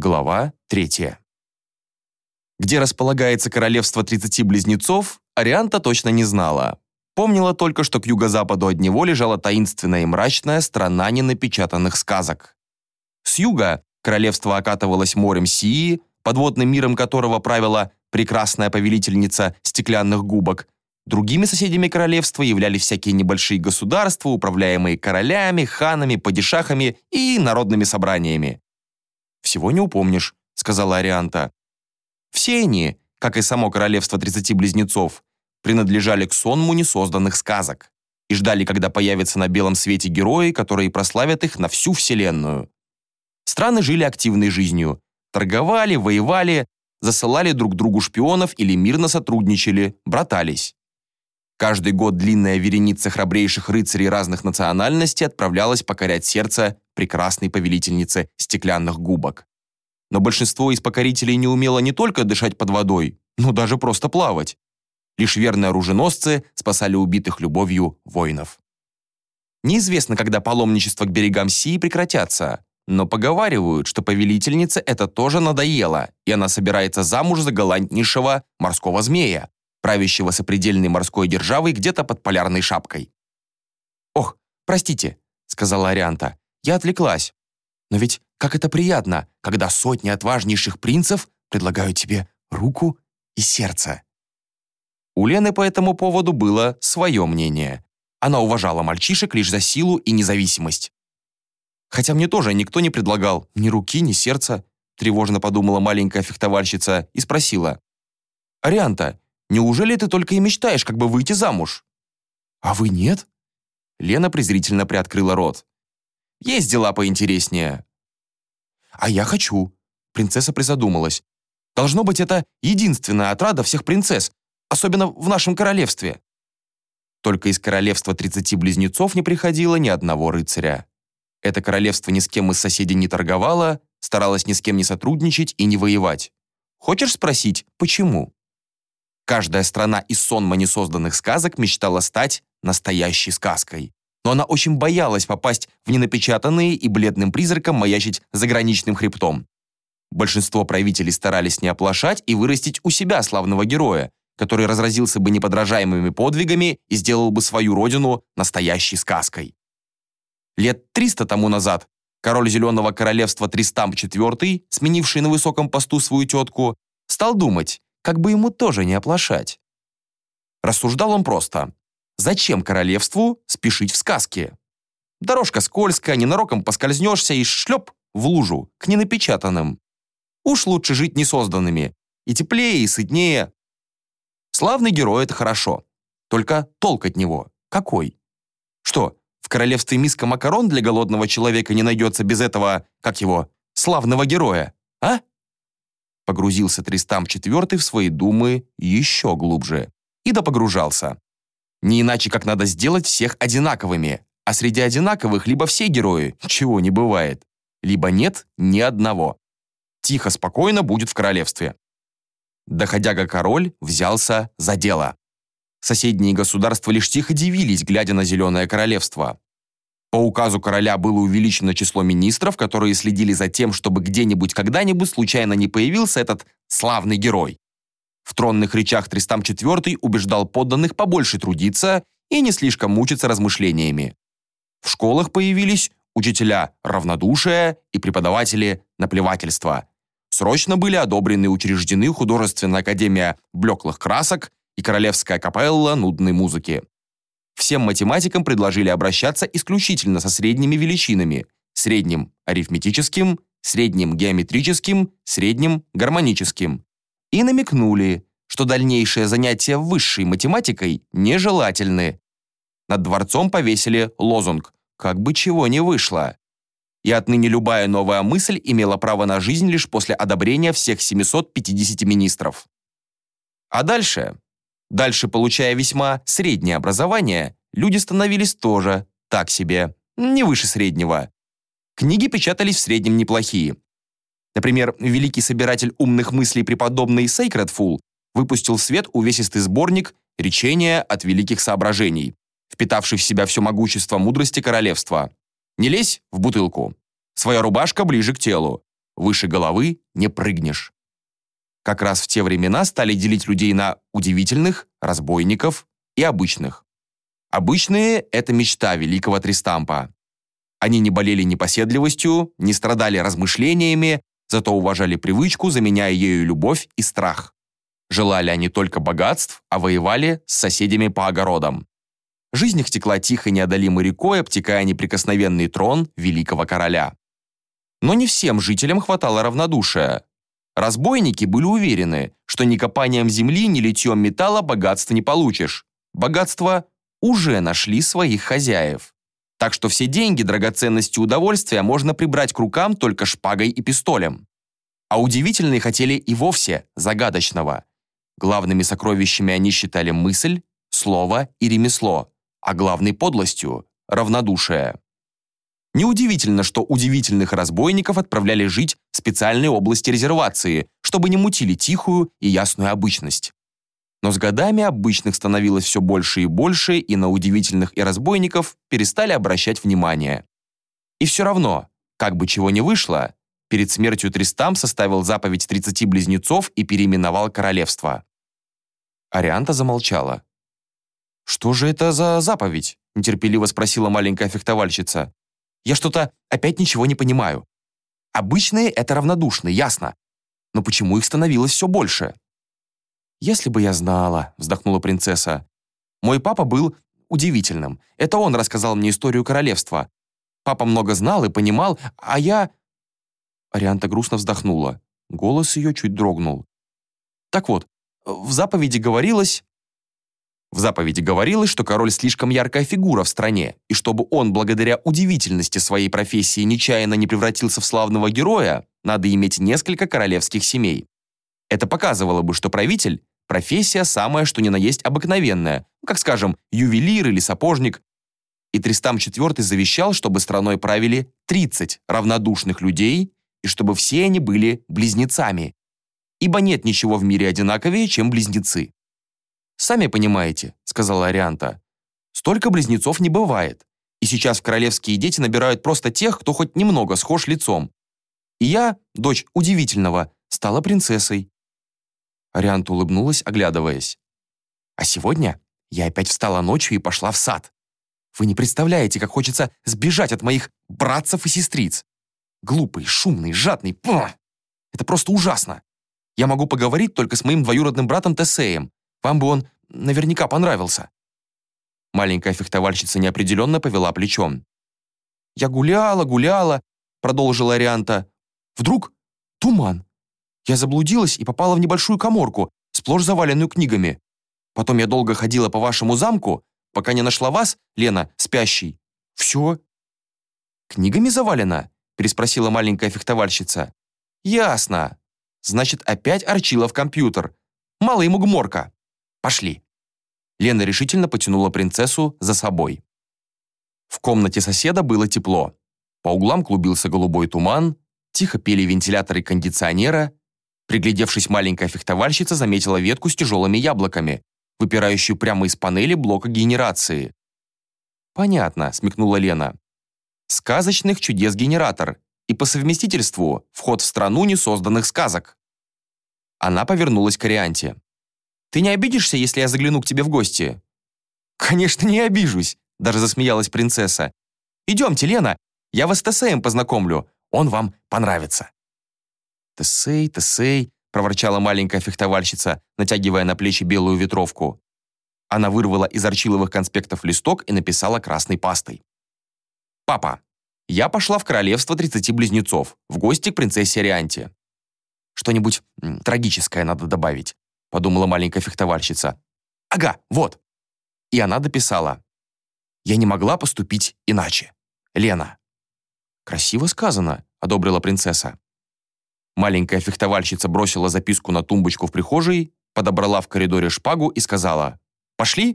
Глава 3. Где располагается королевство 30 близнецов, Арианта точно не знала. Помнила только, что к юго-западу от него лежала таинственная и мрачная страна ненапечатанных сказок. С юга королевство окатывалось морем Сии, подводным миром которого правила прекрасная повелительница стеклянных губок. Другими соседями королевства являлись всякие небольшие государства, управляемые королями, ханами, падишахами и народными собраниями. «Всего не упомнишь», — сказала Арианта. Все они, как и само королевство тридцати близнецов, принадлежали к сонму несозданных сказок и ждали, когда появятся на белом свете герои, которые прославят их на всю вселенную. Страны жили активной жизнью, торговали, воевали, засылали друг другу шпионов или мирно сотрудничали, братались. Каждый год длинная вереница храбрейших рыцарей разных национальностей отправлялась покорять сердце прекрасной повелительницы стеклянных губок. Но большинство из покорителей не умело не только дышать под водой, но даже просто плавать. Лишь верные оруженосцы спасали убитых любовью воинов. Неизвестно, когда паломничество к берегам Сии прекратятся, но поговаривают, что повелительнице это тоже надоело, и она собирается замуж за галантнейшего морского змея, правящего сопредельной морской державой где-то под полярной шапкой. «Ох, простите», — сказала Арианта, — «я отвлеклась. Но ведь как это приятно, когда сотни отважнейших принцев предлагают тебе руку и сердце». У Лены по этому поводу было свое мнение. Она уважала мальчишек лишь за силу и независимость. «Хотя мне тоже никто не предлагал ни руки, ни сердца», тревожно подумала маленькая фехтовальщица и спросила. «Арианта, Неужели ты только и мечтаешь, как бы выйти замуж?» «А вы нет?» Лена презрительно приоткрыла рот. «Есть дела поинтереснее». «А я хочу», — принцесса призадумалась. «Должно быть, это единственная отрада всех принцесс, особенно в нашем королевстве». Только из королевства тридцати близнецов не приходило ни одного рыцаря. Это королевство ни с кем из соседей не торговало, старалось ни с кем не сотрудничать и не воевать. Хочешь спросить, почему? Каждая страна из сонма несозданных сказок мечтала стать настоящей сказкой. Но она очень боялась попасть в ненапечатанные и бледным призраком маячить заграничным хребтом. Большинство правителей старались не оплошать и вырастить у себя славного героя, который разразился бы неподражаемыми подвигами и сделал бы свою родину настоящей сказкой. Лет 300 тому назад король Зеленого Королевства Тристамп IV, сменивший на высоком посту свою тетку, стал думать, как бы ему тоже не оплошать. Рассуждал он просто. Зачем королевству спешить в сказке? Дорожка скользкая, ненароком поскользнешься и шлеп в лужу, к ненапечатанным. Уж лучше жить несозданными. И теплее, и сытнее. Славный герой — это хорошо. Только толк от него. Какой? Что, в королевстве миска макарон для голодного человека не найдется без этого, как его, славного героя? А? Погрузился Тристам IV в свои думы еще глубже. И допогружался. Не иначе, как надо сделать всех одинаковыми. А среди одинаковых либо все герои, чего не бывает, либо нет ни одного. Тихо, спокойно будет в королевстве. Доходяга-король взялся за дело. Соседние государства лишь тихо дивились, глядя на Зеленое Королевство. По указу короля было увеличено число министров, которые следили за тем, чтобы где-нибудь когда-нибудь случайно не появился этот славный герой. В тронных речах Тристам IV убеждал подданных побольше трудиться и не слишком мучиться размышлениями. В школах появились учителя равнодушия и преподаватели наплевательства. Срочно были одобрены и учреждены художественная академия блеклых красок и королевская капелла нудной музыки. Всем математикам предложили обращаться исключительно со средними величинами, средним арифметическим, средним геометрическим, средним гармоническим. И намекнули, что дальнейшие занятия высшей математикой нежелательны. Над дворцом повесили лозунг «Как бы чего не вышло». И отныне любая новая мысль имела право на жизнь лишь после одобрения всех 750 министров. А дальше Дальше, получая весьма среднее образование, люди становились тоже так себе, не выше среднего. Книги печатались в среднем неплохие. Например, великий собиратель умных мыслей преподобный Сейкредфул выпустил в свет увесистый сборник «Речения от великих соображений», впитавший в себя все могущество мудрости королевства. Не лезь в бутылку. Своя рубашка ближе к телу. выше головы не прыгнешь. Как раз в те времена стали делить людей на удивительных, разбойников и обычных. Обычные – это мечта великого Тристампа. Они не болели непоседливостью, не страдали размышлениями, зато уважали привычку, заменяя ею любовь и страх. Желали они только богатств, а воевали с соседями по огородам. Жизнь их текла тихо неодолимой рекой, обтекая неприкосновенный трон великого короля. Но не всем жителям хватало равнодушия. Разбойники были уверены, что ни копанием земли, ни литьем металла богатства не получишь. Богатство уже нашли своих хозяев. Так что все деньги, драгоценности удовольствия можно прибрать к рукам только шпагой и пистолем. А удивительные хотели и вовсе загадочного. Главными сокровищами они считали мысль, слово и ремесло, а главной подлостью – равнодушие. Неудивительно, что удивительных разбойников отправляли жить в специальные области резервации, чтобы не мутили тихую и ясную обычность. Но с годами обычных становилось все больше и больше, и на удивительных и разбойников перестали обращать внимание. И все равно, как бы чего ни вышло, перед смертью Тристам составил заповедь 30 близнецов и переименовал королевство. Арианта замолчала. «Что же это за заповедь?» – нетерпеливо спросила маленькая фехтовальщица. «Я что-то опять ничего не понимаю. Обычные – это равнодушные, ясно. Но почему их становилось все больше?» «Если бы я знала», — вздохнула принцесса. «Мой папа был удивительным. Это он рассказал мне историю королевства. Папа много знал и понимал, а я...» Арианта грустно вздохнула. Голос ее чуть дрогнул. «Так вот, в заповеди говорилось...» В заповеди говорилось, что король слишком яркая фигура в стране, и чтобы он, благодаря удивительности своей профессии, нечаянно не превратился в славного героя, надо иметь несколько королевских семей. Это показывало бы, что правитель – профессия самая что ни на есть обыкновенная, как, скажем, ювелир или сапожник. И Тристам IV завещал, чтобы страной правили 30 равнодушных людей и чтобы все они были близнецами. Ибо нет ничего в мире одинаковее, чем близнецы. «Сами понимаете», — сказала Арианта, — «столько близнецов не бывает. И сейчас в королевские дети набирают просто тех, кто хоть немного схож лицом. И я, дочь удивительного, стала принцессой. Арианта улыбнулась, оглядываясь. «А сегодня я опять встала ночью и пошла в сад. Вы не представляете, как хочется сбежать от моих братцев и сестриц. Глупый, шумный, жадный. Пух! Это просто ужасно. Я могу поговорить только с моим двоюродным братом Тесеем. Вам бы он наверняка понравился». Маленькая фехтовальщица неопределенно повела плечом. «Я гуляла, гуляла», — продолжила Арианта. «Вдруг туман. Я заблудилась и попала в небольшую коморку, сплошь заваленную книгами. Потом я долго ходила по вашему замку, пока не нашла вас, Лена, спящий. Все. Книгами завалено? Переспросила маленькая фехтовальщица. Ясно. Значит, опять орчила в компьютер. Мало ему гморка. Пошли. Лена решительно потянула принцессу за собой. В комнате соседа было тепло. По углам клубился голубой туман, тихо пели вентиляторы кондиционера, Приглядевшись, маленькая фехтовальщица заметила ветку с тяжелыми яблоками, выпирающую прямо из панели блока генерации. «Понятно», — смекнула Лена. «Сказочных чудес генератор по совместительству вход в страну несозданных сказок». Она повернулась к Арианте. «Ты не обидишься, если я загляну к тебе в гости?» «Конечно, не обижусь», — даже засмеялась принцесса. «Идемте, Лена, я вас с Тесеем познакомлю, он вам понравится». «Тесей, Тесей», — проворчала маленькая фехтовальщица, натягивая на плечи белую ветровку. Она вырвала из арчиловых конспектов листок и написала красной пастой. «Папа, я пошла в королевство 30 близнецов, в гости к принцессе Арианте». «Что-нибудь трагическое надо добавить», — подумала маленькая фехтовальщица. «Ага, вот». И она дописала. «Я не могла поступить иначе. Лена». «Красиво сказано», — одобрила принцесса. Маленькая фехтовальщица бросила записку на тумбочку в прихожей, подобрала в коридоре шпагу и сказала «Пошли,